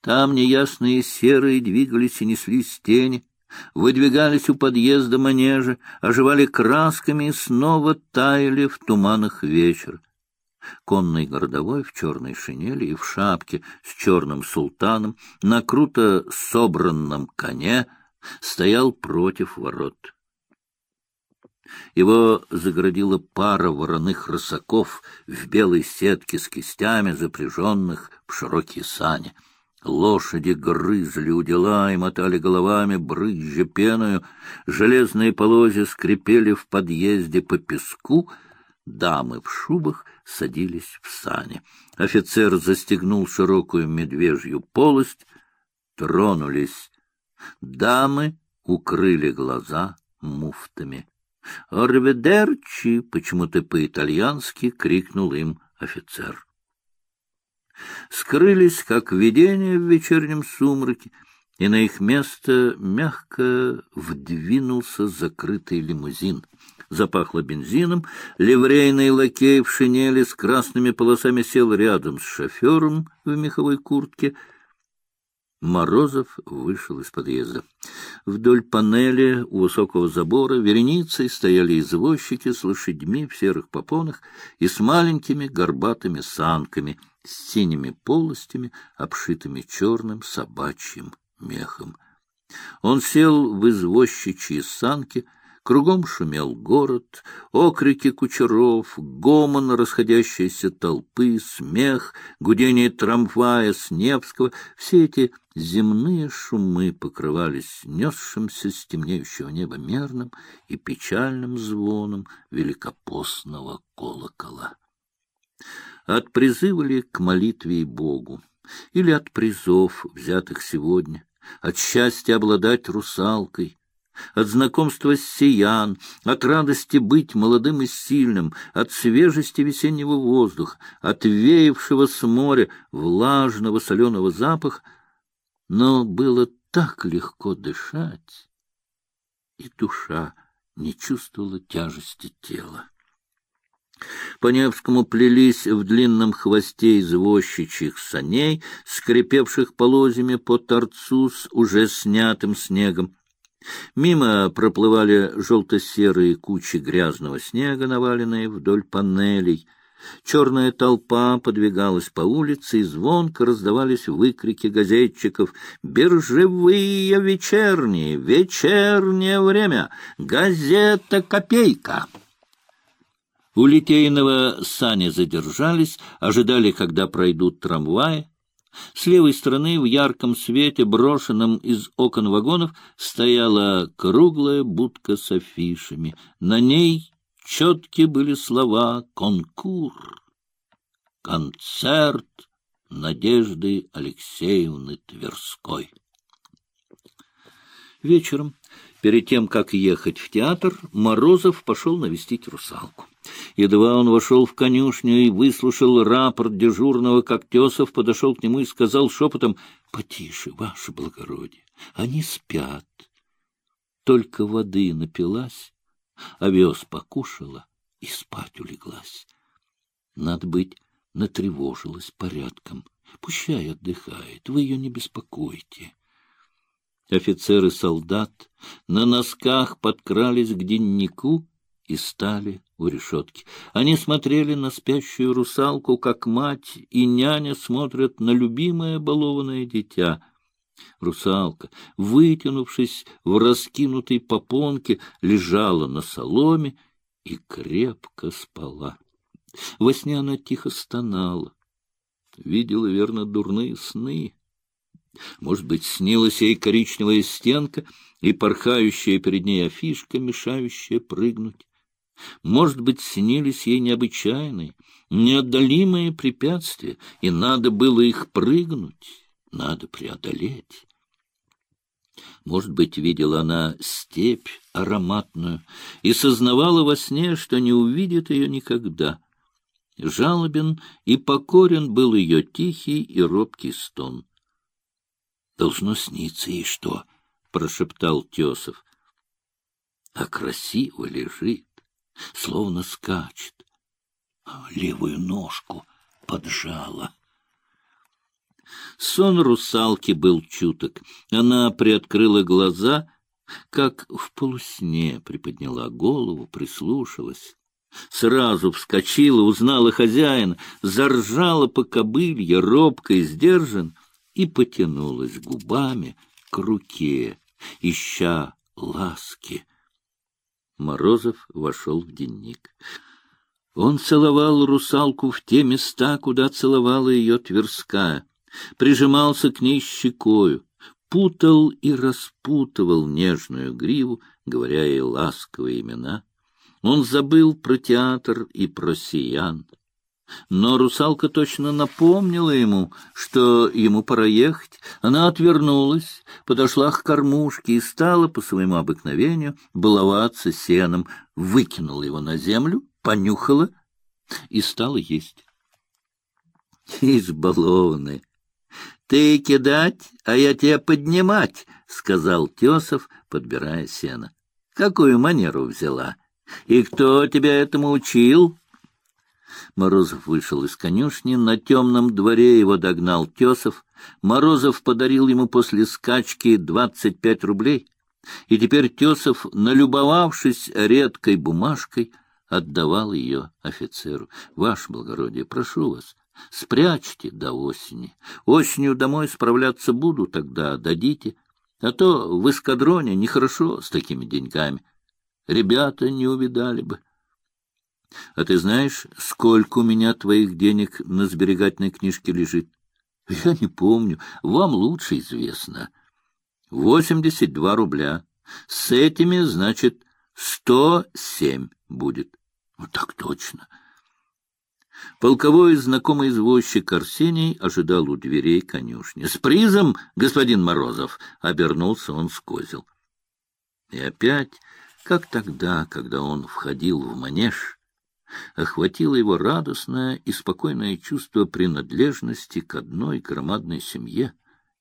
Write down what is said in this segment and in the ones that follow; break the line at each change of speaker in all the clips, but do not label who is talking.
Там неясные серые двигались и неслись тени, выдвигались у подъезда манежа, оживали красками и снова таяли в туманах вечер. Конный городовой в черной шинели и в шапке с черным султаном на круто собранном коне стоял против ворот. Его загородила пара вороных рысаков в белой сетке с кистями, запряженных в широкие сани. Лошади грызли у дела и мотали головами, брызжа пеною. Железные полозья скрипели в подъезде по песку. Дамы в шубах садились в сани. Офицер застегнул широкую медвежью полость. Тронулись. Дамы укрыли глаза муфтами. «Орведерчи!» — почему-то по-итальянски крикнул им офицер. Скрылись, как видение в вечернем сумраке, и на их место мягко вдвинулся закрытый лимузин. Запахло бензином, ливрейный лакей в шинели с красными полосами сел рядом с шофером в меховой куртке — Морозов вышел из подъезда. Вдоль панели у высокого забора вереницей стояли извозчики с лошадьми в серых попонах и с маленькими горбатыми санками, с синими полостями, обшитыми черным собачьим мехом. Он сел в извозчичьи санки — Кругом шумел город, окрики кучеров, гомон расходящейся толпы, смех, гудение трамвая с Невского — все эти земные шумы покрывались несшимся с темнеющего неба мерным и печальным звоном великопостного колокола. От призыва ли к молитве и Богу, или от призов, взятых сегодня, от счастья обладать русалкой, от знакомства с сиян, от радости быть молодым и сильным, от свежести весеннего воздуха, от веявшего с моря влажного соленого запаха, но было так легко дышать, и душа не чувствовала тяжести тела. По Невскому плелись в длинном хвосте извозчичьих саней, скрипевших полозьями по торцу с уже снятым снегом. Мимо проплывали желто-серые кучи грязного снега, наваленные вдоль панелей. Черная толпа подвигалась по улице, и звонко раздавались выкрики газетчиков «Биржевые вечерние! Вечернее время! Газета «Копейка!» У Литейного сани задержались, ожидали, когда пройдут трамваи. С левой стороны в ярком свете, брошенном из окон вагонов, стояла круглая будка с афишами. На ней четкие были слова «Конкур», «Концерт» Надежды Алексеевны Тверской. Вечером, перед тем, как ехать в театр, Морозов пошел навестить русалку. Едва он вошел в конюшню и выслушал рапорт дежурного, как Тесов подошел к нему и сказал шепотом, — Потише, ваше благородие, они спят. Только воды напилась, овес покушала и спать улеглась. Надо быть, натревожилась порядком. Пущай отдыхает, вы ее не беспокойте. Офицер и солдат на носках подкрались к деннику и стали у решетки. Они смотрели на спящую русалку, как мать и няня смотрят на любимое балованное дитя. Русалка, вытянувшись в раскинутой попонке, лежала на соломе и крепко спала. Во сне она тихо стонала. Видела, верно, дурные сны. Может быть, снилась ей коричневая стенка и порхающая перед ней афишка, мешающая прыгнуть. Может быть, снились ей необычайные, неотдалимые препятствия, и надо было их прыгнуть, надо преодолеть. Может быть, видела она степь ароматную и сознавала во сне, что не увидит ее никогда. Жалобен и покорен был ее тихий и робкий стон. — Должно сниться ей что? — прошептал Тесов. — А красиво лежит словно скачет. Левую ножку поджала. Сон русалки был чуток. Она приоткрыла глаза, как в полусне приподняла голову, прислушалась. Сразу вскочила, узнала хозяина, заржала по кобылье, робко и сдержан, и потянулась губами к руке, ища ласки. Морозов вошел в денник. Он целовал русалку в те места, куда целовала ее Тверская, прижимался к ней щекою, путал и распутывал нежную гриву, говоря ей ласковые имена. Он забыл про театр и про сиян. Но русалка точно напомнила ему, что ему пора ехать. Она отвернулась, подошла к кормушке и стала по своему обыкновению баловаться сеном, выкинула его на землю, понюхала и стала есть. Избалованная! Ты кидать, а я тебя поднимать, — сказал Тесов, подбирая сено. Какую манеру взяла? И кто тебя этому учил? Морозов вышел из конюшни, на темном дворе его догнал Тесов. Морозов подарил ему после скачки двадцать пять рублей, и теперь Тесов, налюбовавшись редкой бумажкой, отдавал ее офицеру. — Ваше благородие, прошу вас, Спрячьте до осени. Осенью домой справляться буду, тогда дадите. А то в эскадроне нехорошо с такими деньгами. Ребята не увидали бы. А ты знаешь, сколько у меня твоих денег на сберегательной книжке лежит? Я не помню. Вам лучше известно. Восемьдесят два рубля. С этими, значит, сто семь будет. Вот так точно. Полковой знакомый извозчик Арсений ожидал у дверей конюшни. — С призом, господин Морозов! — обернулся он с. И опять, как тогда, когда он входил в манеж, охватило его радостное и спокойное чувство принадлежности к одной громадной семье,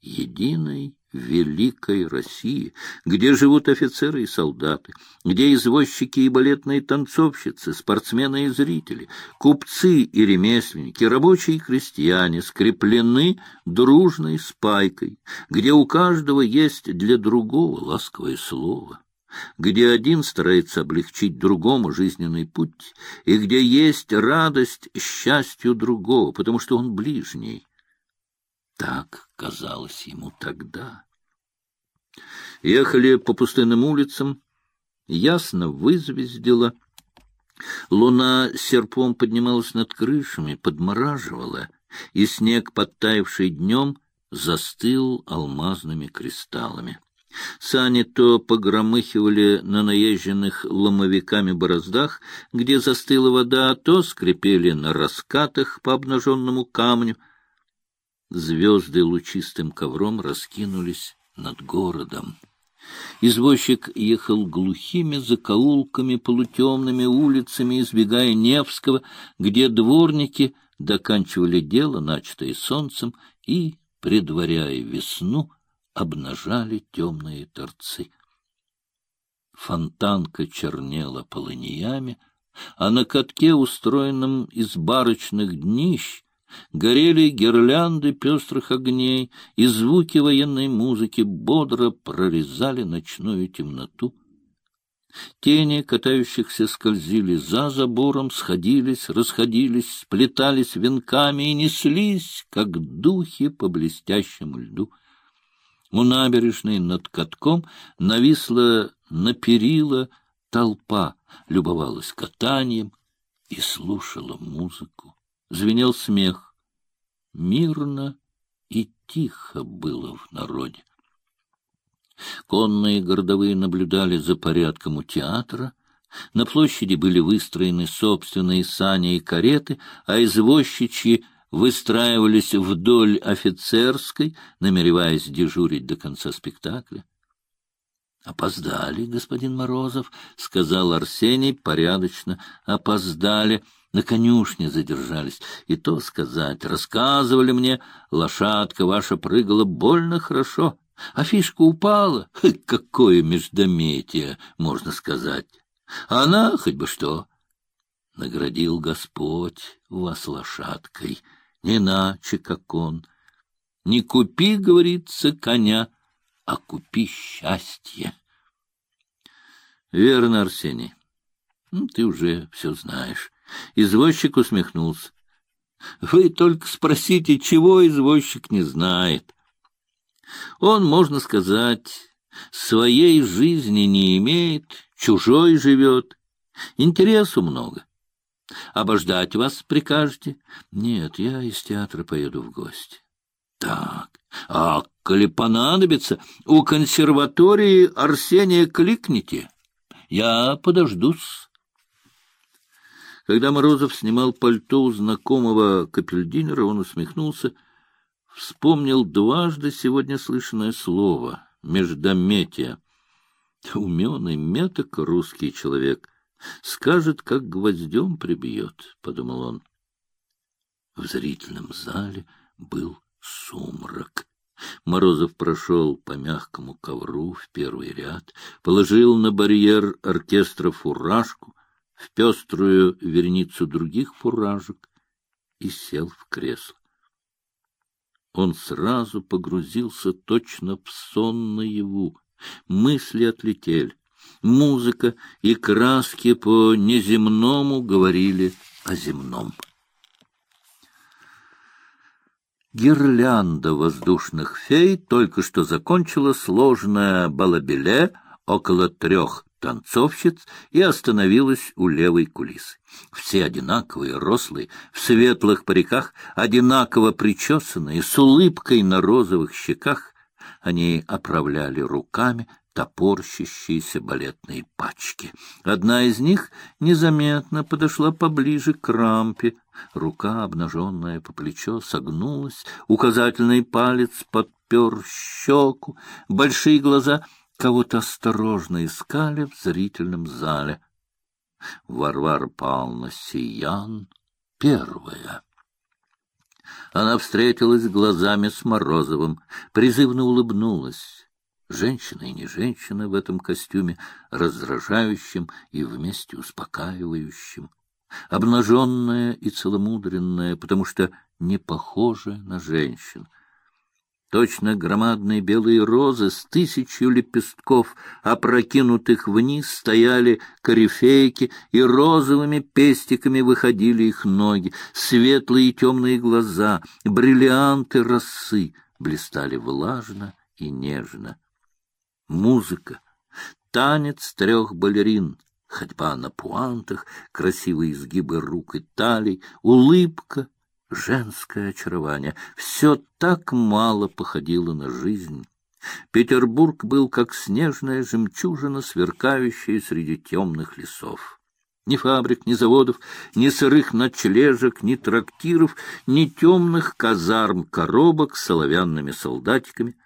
единой великой России, где живут офицеры и солдаты, где извозчики и балетные танцовщицы, спортсмены и зрители, купцы и ремесленники, рабочие и крестьяне скреплены дружной спайкой, где у каждого есть для другого ласковое слово где один старается облегчить другому жизненный путь, и где есть радость счастью другого, потому что он ближний. Так казалось ему тогда. Ехали по пустынным улицам, ясно вызвездило. Луна серпом поднималась над крышами, подмораживала, и снег, подтаявший днем, застыл алмазными кристаллами. Сани то погромыхивали на наезженных ломовиками бороздах, где застыла вода, то скрипели на раскатах по обнаженному камню. Звезды лучистым ковром раскинулись над городом. Извозчик ехал глухими закоулками, полутемными улицами, избегая Невского, где дворники доканчивали дело, начатое солнцем, и, предваряя весну, обнажали темные торцы. Фонтанка чернела полыниями, а на катке, устроенном из барочных днищ, горели гирлянды пестрых огней, и звуки военной музыки бодро прорезали ночную темноту. Тени катающихся скользили за забором, сходились, расходились, сплетались венками и неслись, как духи по блестящему льду. У набережной над катком нависла на перила толпа, любовалась катанием и слушала музыку звенел смех. Мирно и тихо было в народе. Конные городовые наблюдали за порядком у театра. На площади были выстроены собственные сани и кареты, а извозчичьи выстраивались вдоль офицерской, намереваясь дежурить до конца спектакля. — Опоздали, господин Морозов, — сказал Арсений порядочно. — Опоздали на конюшне задержались. И то сказать, рассказывали мне, лошадка ваша прыгала больно хорошо, а фишка упала. Какое междометие, можно сказать. Она хоть бы что. Наградил Господь вас лошадкой, не иначе, как он. Не купи, говорится, коня, а купи счастье. Верно, Арсений. Ну, ты уже все знаешь. Извозчик усмехнулся. Вы только спросите, чего извозчик не знает. Он, можно сказать, своей жизни не имеет, чужой живет. Интересу много. Обождать вас прикажете? Нет, я из театра поеду в гости. Так, а коли понадобится, у консерватории Арсения кликните. Я подождусь. Когда Морозов снимал пальто у знакомого капельдинера, он усмехнулся, вспомнил дважды сегодня слышанное слово — междометие. Уменый меток русский человек — Скажет, как гвоздем прибьет, — подумал он. В зрительном зале был сумрак. Морозов прошел по мягкому ковру в первый ряд, положил на барьер оркестра фуражку, в пеструю верницу других фуражек и сел в кресло. Он сразу погрузился точно в сон наяву. Мысли отлетели. Музыка и краски по неземному говорили о земном. Гирлянда воздушных фей только что закончила сложное балабеле около трех танцовщиц и остановилась у левой кулисы. Все одинаковые, рослые, в светлых париках, одинаково причесанные, с улыбкой на розовых щеках, они оправляли руками топорщащиеся балетные пачки. Одна из них незаметно подошла поближе к рампе. Рука, обнаженная по плечо, согнулась, указательный палец подпер щеку, большие глаза кого-то осторожно искали в зрительном зале. Варвара Павловна Сиян первая. Она встретилась глазами с Морозовым, призывно улыбнулась. Женщина и не женщина в этом костюме, раздражающем и вместе успокаивающем, обнаженная и целомудренная, потому что не похожа на женщин. Точно громадные белые розы с тысячью лепестков, опрокинутых вниз, стояли корифейки, и розовыми пестиками выходили их ноги, светлые и темные глаза, бриллианты росы блистали влажно и нежно музыка, танец трех балерин, ходьба на пуантах, красивые изгибы рук и талий, улыбка, женское очарование. Все так мало походило на жизнь. Петербург был как снежная жемчужина, сверкающая среди темных лесов. Ни фабрик, ни заводов, ни сырых ночлежек, ни трактиров, ни темных казарм коробок с соловянными солдатиками —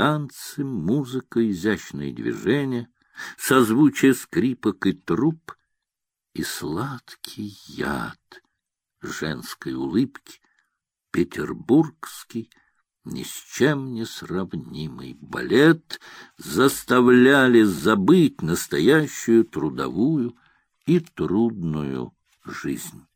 танцы, музыка, изящные движения, созвучие скрипок и труб и сладкий яд женской улыбки, петербургский, ни с чем не сравнимый балет заставляли забыть настоящую трудовую и трудную жизнь.